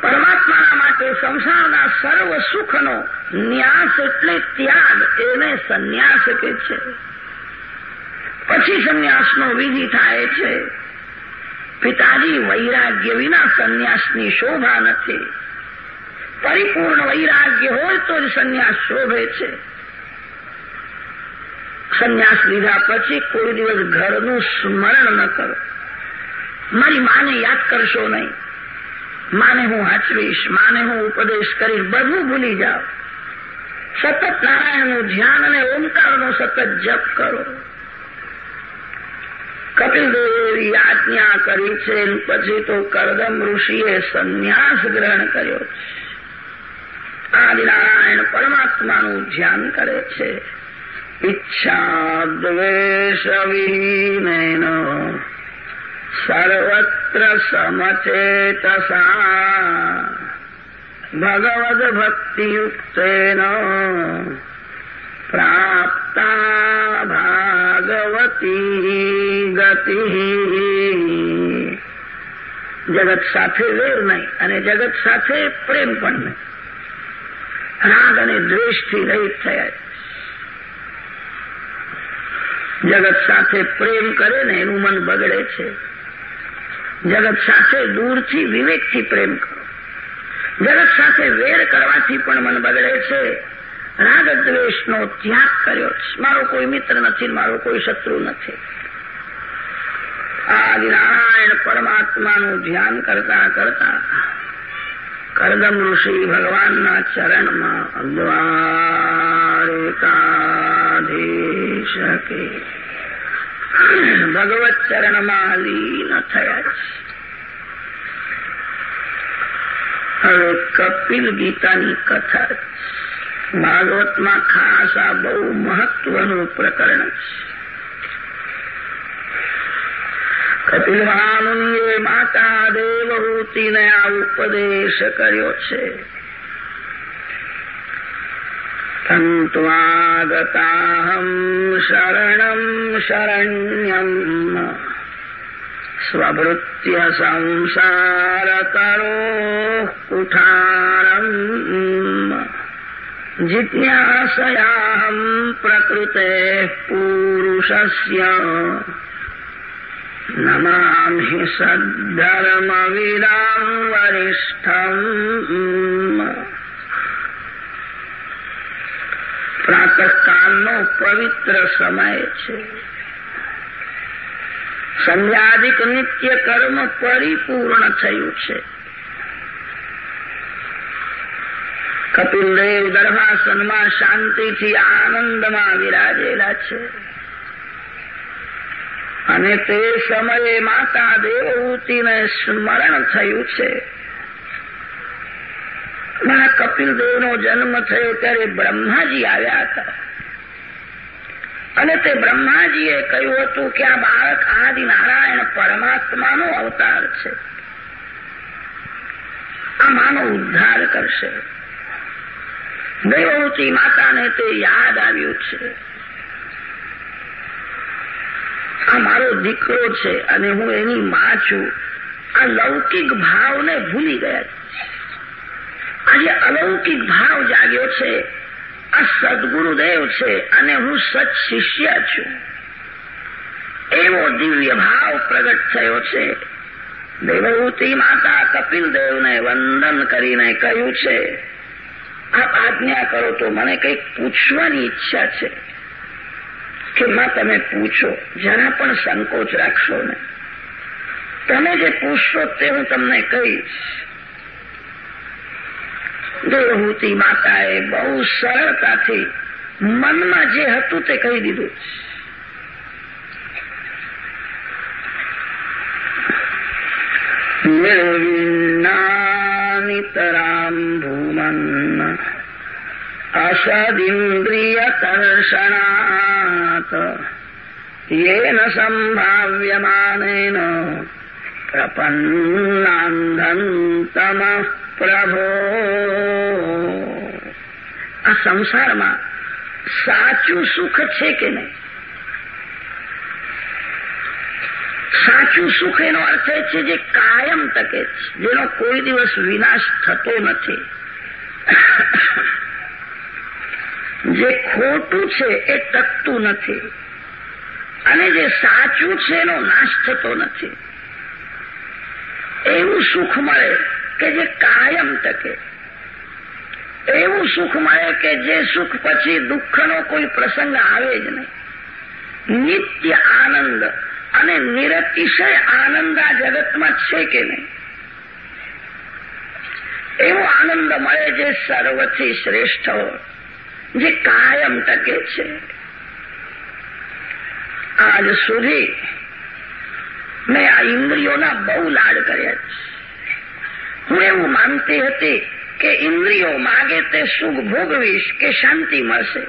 પરમાત્માના માટે સંસારના સર્વ સુખનો ન્યાસ એટલે ત્યાગ. એને સંન્યાસ કે છે. પછી સંન્યાસનો વિધિ થાય છે. પિતાજી વૈરાગ્ય વિના સંન્યાસની શોભા નથી. પરિપૂર્ણ વૈરાગ્ય હોય તો જ સંન્યાસ શોભે છે. સંન્યાસ લીધા પછી કોઈ દિવસ ઘરનું સ્મરણ ન કરો. મારી માને યાદ કરશો નહીં. માને હું હાચવીશ, માને હું ઉપદેશ કરીશ, બધું ભૂલી જાઓ. સતત નારાયણનું ધ્યાન અને ઓમકારનો સતત જપ કરો. કપિલદેવે આજ્ઞા કરી છે પછી તો કરદમ ઋષિએ સંન્યાસ ગ્રહણ કર્યો છે. આદિનારાયણ પરમાત્માનું ધ્યાન કરે છે. સર્વત્ર સમચેતસા ભગવદ ભક્તિયુક્તેન પ્રાપ્તા ભાગવતી ગતિ જગત સાથે વેર નહીં અને જગત સાથે પ્રેમ પણ નહીં રાગ અને દ્વેષથી રહિત થયા જગત સાથે પ્રેમ કરે ને એનું મન બગડે છે. જગત સાથે દૂરથી વિવેકથી પ્રેમ કરો. જગત સાથે વેર કરવાથી પણ મન બગડે છે. રાગ દ્વેષનો ત્યાગ કર્યો છે. મારો કોઈ મિત્ર નથી, મારો કોઈ શત્રુ નથી. આદિનારાયણ પરમાત્માનું ધ્યાન કરતા કરતા કરદમ ઋષિ ભગવાનના ચરણમાં દ્વારિકાધીશ કે ભગવત ચરણમાં લીન થયા છે હવે કપિલ ગીતાની કથા ભાગવતમાં ખાસ આ બહુ મહત્વનું પ્રકરણ છે કપિલ મહામુનિએ માતા દેવહૂતિને આ ઉપદેશ કર્યો છે तन्त्वागताहं शरणं शरण्यम् स्वभृत्य संसारतरोः कुठारम् जिज्ञासयाहं प्रकृतेः पूरुषस्य नमामि सद्धर्मविदां वरिष्ठम् પ્રાતઃકાળનો પવિત્ર સમય છે. સંધ્યાદિક નિત્ય કર્મ પરિપૂર્ણ થયું છે. કપિલદેવ ગર્ભાસનમાં શાંતિથી આનંદમાં વિરાજેલા છે. અને તે સમયે માતા દેવહૂતિને સ્મરણ થયું છે. મારા કપિલદેવનો જન્મ થયો ત્યારે બ્રહ્માજી આવ્યા હતા. અને તે બ્રહ્માજીએ કહ્યું હતું કે આ બાળક આદિ નારાયણ પરમાત્માનો અવતાર છે. આ માનો ઉદ્ધાર કરશે. દેવહૂતિ માતાને તે યાદ આવ્યું છે. આ મારો દીકરો છે અને હું એની માં છું. આ લૌકિક ભાવને ભૂલી ગયા આજે અલૌકિક ભાવ જાગ્યો છે, આ સદગુરુદેવ છે અને હું સચ શિષ્ય છું. એવો દિવ્ય ભાવ પ્રગટ થયો છે. દેવહૂતિ માતા કપિલદેવને વંદન કરીને કહ્યું છે, આપ આજ્ઞા કરો તો મને કંઈક પૂછવાની ઈચ્છા છે. કે માં તમે પૂછો, જરા પણ સંકોચ રાખશો ને. તમે જે પૂછશો તે હું તમને કહીશ. દેવહૂતિ માતાએ બહુ સરળતાથી મનમાં જે હતું તે કહી દીધું. નિર્વિન્નાનિતરામ ભૂમન અસદિન્દ્રિયકર્ષણાત येन સપન્નાંધન પ્રભો આ સંસારમાં સાચું સુખ છે કે નહીં સાચું સુખ એનો અર્થ એ છે જે કાયમ તકે છે જેનો કોઈ દિવસ વિનાશ થતો નથી જે ખોટું છે એ ટકતું નથી અને જે સાચું છે એનો નાશ થતો નથી એવું સુખ મળે કે જે કાયમ ટકે. એવું સુખ મળે કે જે સુખ પછી દુઃખનો કોઈ પ્રસંગ આવે જ નહીં. નિત્ય આનંદ અને નિરતિશય આનંદ આ જગતમાં છે કે નહીં? એવો આનંદ મળે જે સર્વથી શ્રેષ્ઠ હોય, જે કાયમ ટકે છે. આજ સુધી મેં આ ઇન્દ્રિયોના બહુ લાડ કર્યા છે. હું એવું માનતી હતી કે ઇન્દ્રિયો માગે તે સુખ ભોગવીશ કે શાંતિ મળશે.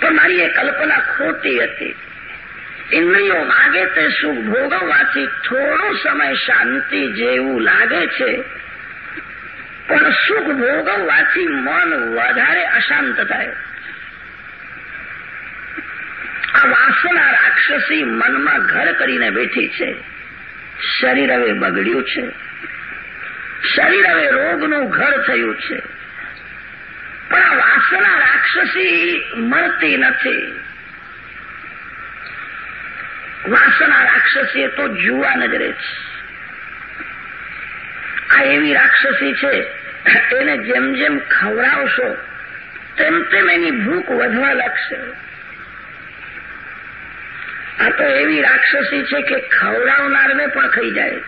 પણ મારી એ કલ્પના ખોટી હતી. ઇન્દ્રિયો માગે તે સુખ ભોગવવાથી થોડો સમય શાંતિ જેવું લાગે છે. પણ સુખ ભોગવવાથી મન વધારે અશાંત થાય. આ વાસના રાક્ષસી મનમાં ઘર કરીને બેઠી છે. શરીર હવે બગડ્યું છે. શરીર હવે રોગનું ઘર થયું છે. પણ આ વાસના રાક્ષસી મળતી નથી. વાસના રાક્ષસી તો જુવા નજરે છે. આ એવી રાક્ષસી છે, એને જેમ જેમ ખવડાવશો, તેમ તેમ એની ભૂખ વધવા લાગશે. આ તો એવી રાક્ષસી છે કે ખવડાવનારને પણ ખાઈ જાય.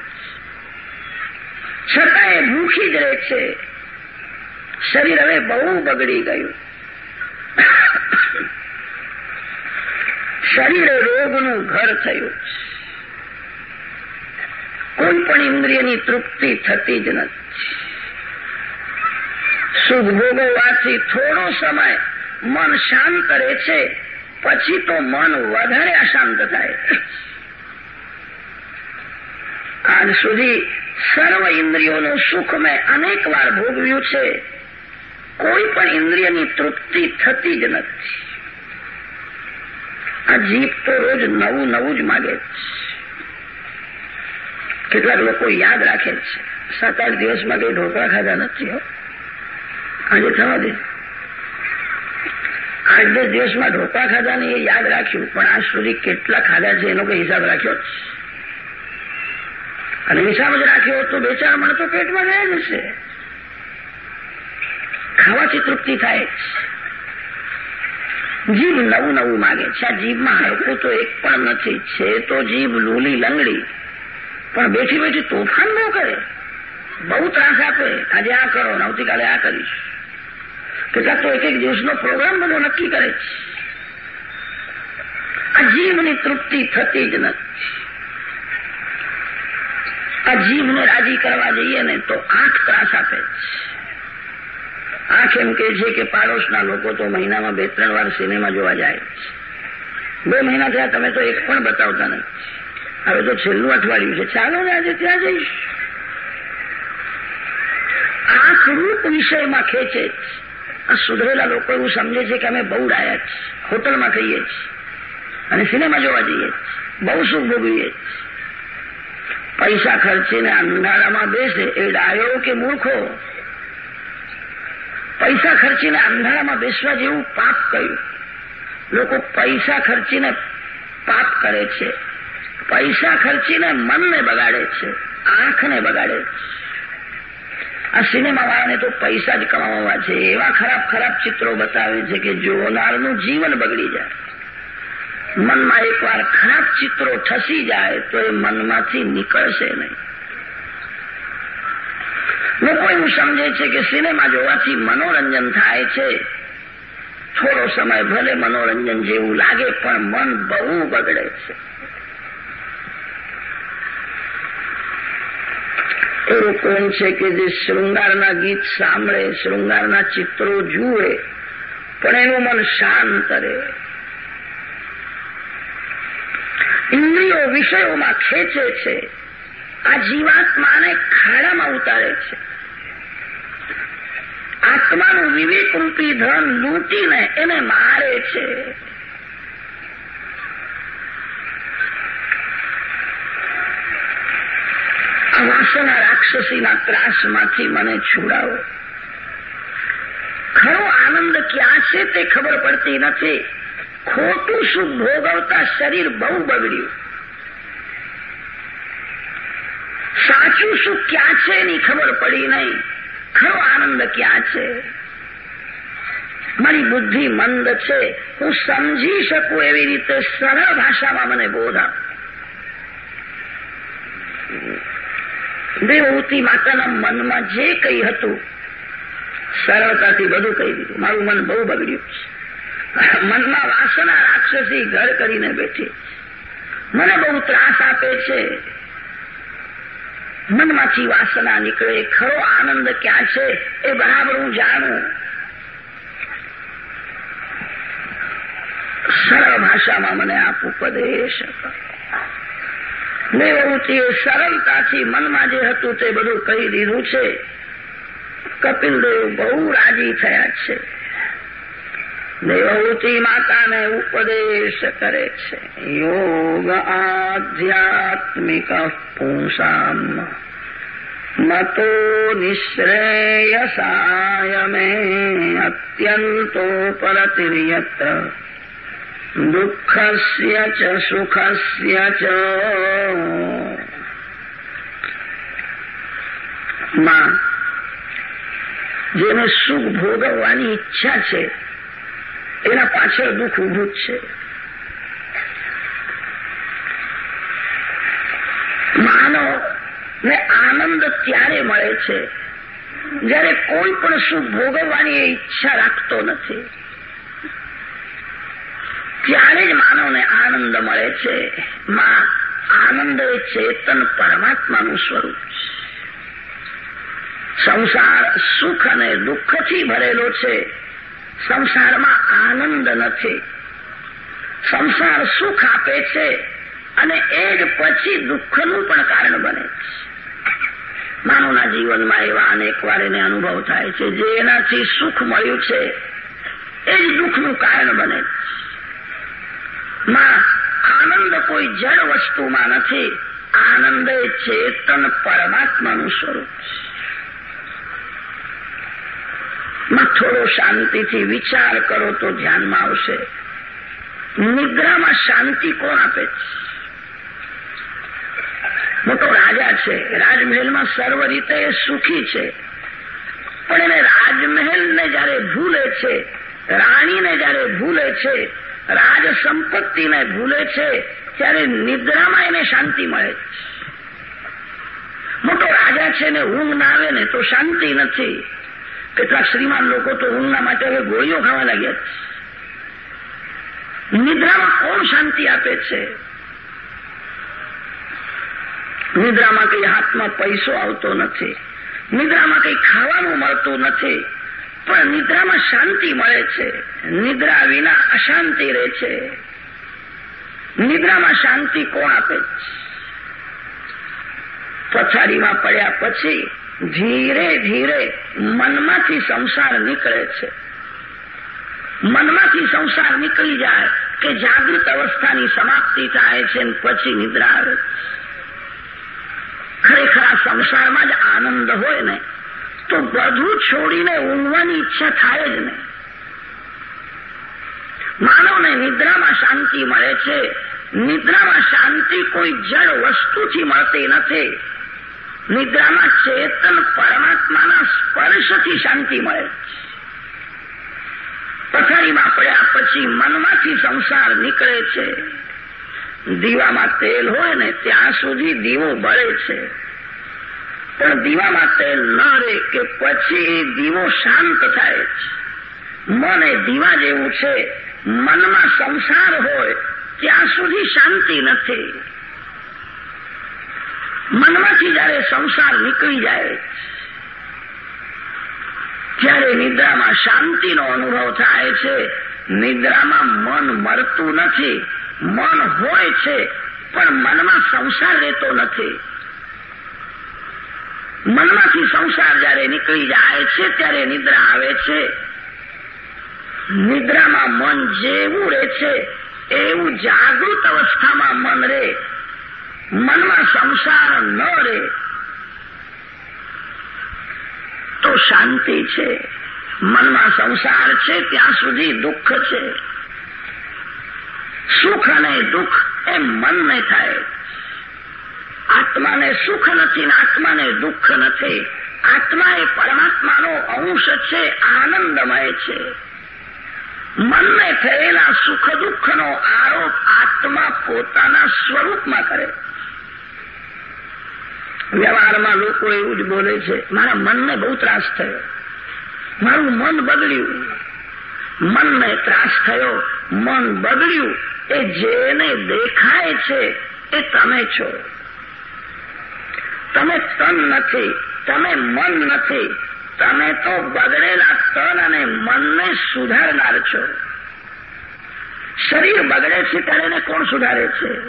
છતાં એ ભૂખી જ રહે છે. શરીર હવે બહુ બગડી ગયું. શરીર રોગનું ઘર થયું. કોઈ પણ ઇન્દ્રિયની તૃપ્તિ થતી જ નથી. સુખ ભોગવવાથી થોડો સમય મન શાંત રહે છે. પછી તો મન વધારે અશાંત થાય. આજ સુધી સર્વ ઇન્દ્રિયોનું સુખ મેં અનેક વાર ભોગવ્યું છે. કોઈ પણ ઇન્દ્રિયની તૃપ્તિ થતી જ નથી. આ જીભ તો રોજ નવું નવું જ માગે કેટલાક લોકો યાદ રાખે છે. સાત આઠ દિવસમાં કઈ ઢોકળા ખાધા નથી હો. આજે થવા દે. આઠ દસ ઢોકળા ખાધા ને એ યાદ રાખ્યું, પણ આજ સુધી કેટલા ખાધા છે એનો કઈ હિસાબ રાખ્યો અને હિસાબ જ રાખ્યો તો બે ચાર તો પેટમાં ગયા જ હશે. ખાવાથી તૃપ્તિ થાય જીભ નવું નવું માગે છે. આ જીભમાં હરકું તો એક પણ નથી છે તો જીભ લૂલી લંગડી. પણ બેઠી બેઠી તોફાન ન કરે. બહુ ત્રાસ આપે. આજે આ કરો ને આવતીકાલે આ કરીશ. કેટલાક તો એક એક દિવસનો પ્રોગ્રામ બધો નક્કી કરે. છે આ જીવની તૃપ્તિ થતી જ નથી. આ જીવને રાજી કરવા જઈએ ને તો આંખ ત્રાસ આપે છે. આંખ એમ કે છે કે પાડોશના લોકો તો મહિનામાં બે ત્રણ વાર સિનેમા જોવા જાય બે મહિના થયા, તમે તો એક પણ બતાવતા નથી. હવે તો છેલ્લું અઠવાડિયું છે. ચાલો ને આજે ત્યાં જઈશ. આંખ રૂપ વિષયમાં ખેંચે આ સુધરેલા લોકો એવું સમજે છે કે અમે બહુ ડાયા છીએ હોટલમાં ખાઈએ છીએ. અને સિનેમા જોવા જઈએ બહુ સુખ ભોગવીએ પૈસા ખર્ચીને અંધારામાં બેસે એ ડાયો કે મૂર્ખો? પૈસા ખર્ચીને અંધારામાં બેસવા જેવું પાપ કહ્યું લોકો પૈસા ખર્ચીને પાપ કરે છે. પૈસા ખર્ચીને મનને બગાડે છે. આંખને બગાડે છે. આ સિનેમા વાળાને તો પૈસા જ કમાવા છે. એવા ખરાબ ખરાબ ચિત્રો બતાવે છે કે જોનારનું જીવન બગડી જાય. મનમાં એકવાર ખરાબ ચિત્રો ઠસી જાય તો એ મનમાંથી નીકળશે નહીં. લોકો એવું સમજે છે કે સિનેમા જોવાથી મનોરંજન થાય છે. થોડો સમય ભલે મનોરંજન જેવું લાગે પણ મન બહુ બગડે છે. એવું કોણ છે કે જે શૃંગારના ગીત સાંભળે, શૃંગારના ચિત્રો જુએ, પણ એનું મન શાંત રહે. ઇન્દ્રિયો વિષયોમાં ખેંચે છે. આ જીવાત્માને ખાડામાં ઉતારે છે. આત્માનું વિવેકરૂપી ધન લૂંટીને એને મારે છે. વાસના રાક્ષસીના ત્રાસમાંથી મને છોડાવો. ખરો આનંદ ક્યાં છે તે ખબર પડતી નથી. ખોટું સુખ ભોગવતા શરીર બહુ બગડ્યું. સાચું સુખ ક્યાં છે એની ખબર પડી નહીં. ખરો આનંદ ક્યાં છે? મારી બુદ્ધિ મંદ છે. હું સમજી શકું એવી રીતે સરળ ભાષામાં મને બોધ આપ દેવહૂતિ માતાના મનમાં જે કંઈ હતું, સરળતાથી બધું કહી દીધું. મારું મન બહુ બગડ્યું. છે મનમાં વાસના રાક્ષસી ઘર કરીને બેઠી. મને બહુ ત્રાસ આપે છે. મનમાંથી વાસના નીકળે. ખરો આનંદ ક્યાં છે એ બરાબર હું જાણું. સરળ ભાષામાં મને આપ ઉપદેશ દેવહૂતિએ સરળતાથી મનમાં જે હતું તે બધું કહી દીધું છે. કપિલદેવ બહુ રાજી થયા છે. દેવહૂતિ માતાને ઉપદેશ કરે છે. યોગ આધ્યાત્મિક પુંસામ. મતો નિશ્રેયસાય મે અત્યંતો પરતિર્યત. દુઃખસ્ય ચ સુખસ્ય ચ માં જેને સુખ ભોગવવાની ઈચ્છા છે, એના પાછળ દુઃખ ઉભું છે. માનવ ને આનંદ ત્યારે મળે છે, જ્યારે કોઈ પણ સુખ ભોગવવાની ઈચ્છા રાખતો નથી. ત્યારે જ માનવને આનંદ મળે છે. માં, આનંદ ચેતન પરમાત્માનું સ્વરૂપ છે. સંસાર સુખ અને દુઃખથી ભરેલો છે. સંસારમાં આનંદ નથી. સંસાર સુખ આપે છે અને એ જ પછી દુઃખનું પણ કારણ બને છે. માનવના જીવનમાં એવા અનેક વાર એને અનુભવ થાય છે જે એનાથી સુખ મળ્યું છે. એ જ દુઃખનું કારણ બને છે. માં, આનંદ કોઈ જળ વસ્તુમાં નથી. આનંદ ચેતન પરમાત્માનું સ્વરૂપમાં, થોડો શાંતિથી વિચાર કરો તો ધ્યાનમાં આવશે. નિદ્રામાં શાંતિ કોણ આપે છે? મોટો રાજા છે. રાજમહેલમાં સર્વ રીતે એ સુખી છે. પણ એને રાજમહેલને જયારે ભૂલે છે, રાણીને જયારે ભૂલે છે રાજ સંપત્તિને ભૂલે છે, ત્યારે નિદ્રામાં એને શાંતિ મળે મોટો રાજા છે ને ઊંઘ ના આવે ને તો શાંતિ નથી. કેટલાક શ્રીમાન લોકો તો ઊંઘના માટે હવે ગોળીઓ ખાવા લાગ્યા છે. નિદ્રામાં કોણ શાંતિ આપે છે? નિદ્રામાં કઈ હાથમાં પૈસો આવતો નથી. નિદ્રામાં કઈ ખાવાનું મળતું નથી. પણ નિદ્રામાં શાંતિ મળે છે. નિદ્રા વિના અશાંતિ રહે છે. નિદ્રામાં શાંતિ કોણ આપે છે? પથારીમાં પડ્યા પછી ધીરે ધીરે મનમાંથી સંસાર નીકળે છે. મનમાંથી સંસાર નીકળી જાય કે જાગૃત અવસ્થાની સમાપ્તિ થાય છે પછી નિદ્રા આવે ખરેખર આ સંસારમાં જ આનંદ હોય ને તો બધું છોડીને ઊંઘવાની ઈચ્છા થાય જ નહીં. માનવને નિદ્રામાં શાંતિ મળે છે. નિદ્રામાં શાંતિ કોઈ જળ વસ્તુથી મળતી નથી. નિદ્રામાં ચેતન પરમાત્માના સ્પર્શથી શાંતિ મળે પથારીમાં પડ્યા પછી મનમાંથી સંસાર નીકળે છે. દીવામાં તેલ હોય ને ત્યાં સુધી દીવો બળે છે. પણ દીવા માટે ન રે કે પછી દીવો શાંત થાય મન એ દીવા જેવું છે, મનમાં સંસાર હોય, ત્યાં સુધી શાંતિ નથી. મનમાંથી જયારે સંસાર નીકળી જાય, ત્યારે નિદ્રામાં શાંતિનો અનુભવ થાય છે. નિદ્રામાં મન મરતું નથી. મન હોય છે, પણ મનમાં સંસાર રહેતો નથી. મનમાંથી સંસાર જયારે નીકળી જાય છે, ત્યારે નિદ્રા આવે છે. નિદ્રામાં મન જેવું રહે છે, એવું જાગૃત અવસ્થામાં મન રહે. મનમાં સંસાર ન રહે. તો શાંતિ છે. મનમાં સંસાર છે, ત્યાં સુધી દુઃખ છે. સુખ અને દુઃખ એ મનને થાય. આત્માને સુખ નથી ને આત્માને દુઃખ નથી. આત્મા એ પરમાત્માનો અંશ છે, આનંદમય છે. મનને થયેલા સુખ દુઃખનો આરોપ આત્મા પોતાના સ્વરૂપમાં કરે. વ્યવહારમાં લોકો એવું જ બોલે છે, મારા મનને બહુ ત્રાસ થયો. મારું મન બગડ્યું. મનને ત્રાસ થયો. મન બગડ્યું. એ જેને દેખાય છે, એ તમે છો. તમે તન નથી, તમે મન નથી. તમે તો બગડેલા તન અને મનને સુધારનાર છો. શરીર બગડે છે ત્યારે કોણ સુધારે છે?